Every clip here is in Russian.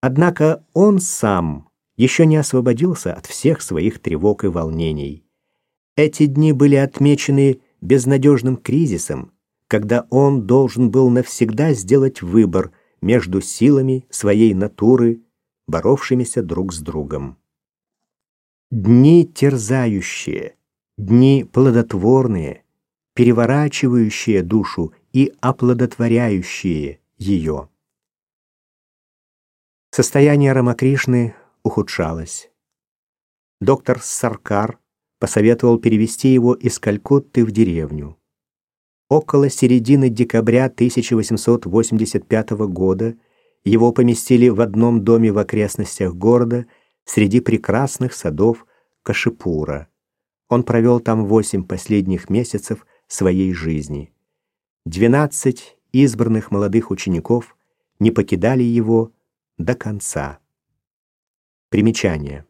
Однако он сам еще не освободился от всех своих тревог и волнений. Эти дни были отмечены безнадежным кризисом, когда он должен был навсегда сделать выбор между силами своей натуры, боровшимися друг с другом. Дни терзающие, дни плодотворные, переворачивающие душу и оплодотворяющие ее. Состояние Рамакришны ухудшалось. Доктор Саркар посоветовал перевести его из Калькутты в деревню. Около середины декабря 1885 года его поместили в одном доме в окрестностях города среди прекрасных садов Кашипура. Он провел там восемь последних месяцев своей жизни. Двенадцать избранных молодых учеников не покидали его до конца. Примечание.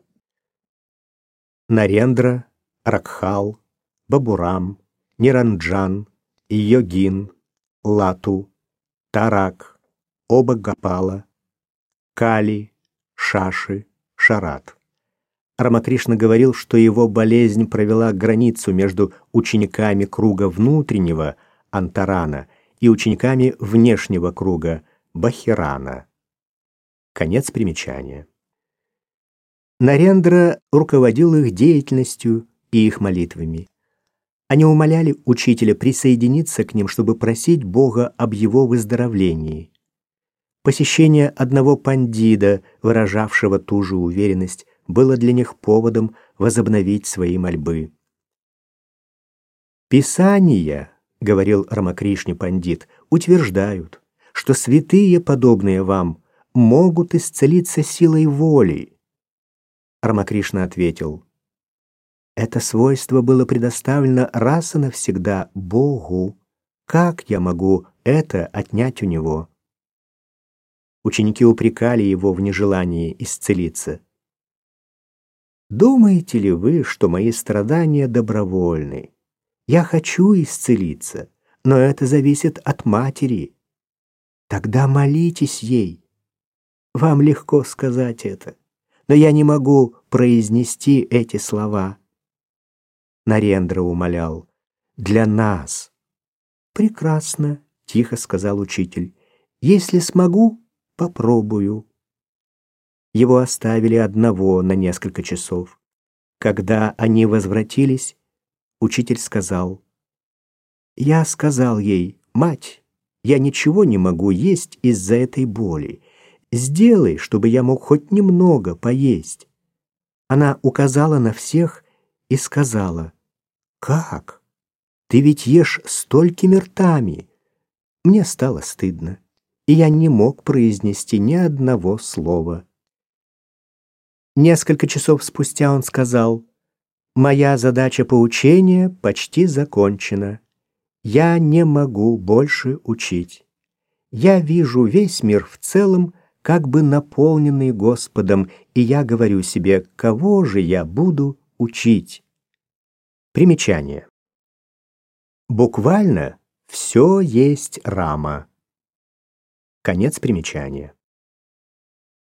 Нарендра, Ракхал, Бабурам, Ниранджан, Йогин, Лату, Тарак, оба Гапала, Кали, Шаши, Шарат. Рамакришна говорил, что его болезнь провела границу между учениками круга внутреннего Антарана и учениками внешнего круга Бахирана. Конец примечания. Нарендра руководил их деятельностью и их молитвами. Они умоляли учителя присоединиться к ним, чтобы просить Бога об его выздоровлении. Посещение одного пандида, выражавшего ту же уверенность, было для них поводом возобновить свои мольбы. «Писания», — говорил Рамакришни пандит, — «утверждают, что святые, подобные вам, могут исцелиться силой воли». Рамакришна ответил — это свойство было предоставлено раз и навсегда Богу. Как я могу это отнять у него? Ученики упрекали его в нежелании исцелиться. Думаете ли вы, что мои страдания добровольны? Я хочу исцелиться, но это зависит от матери. Тогда молитесь ей. Вам легко сказать это, но я не могу произнести эти слова. Нарендра умолял. «Для нас». «Прекрасно», — тихо сказал учитель. «Если смогу, попробую». Его оставили одного на несколько часов. Когда они возвратились, учитель сказал. «Я сказал ей, мать, я ничего не могу есть из-за этой боли. Сделай, чтобы я мог хоть немного поесть». Она указала на всех и сказала, «Как? Ты ведь ешь столькими ртами!» Мне стало стыдно, и я не мог произнести ни одного слова. Несколько часов спустя он сказал, «Моя задача поучения почти закончена. Я не могу больше учить. Я вижу весь мир в целом, как бы наполненный Господом, и я говорю себе, кого же я буду учить. Примечание. Буквально все есть рама. Конец примечания.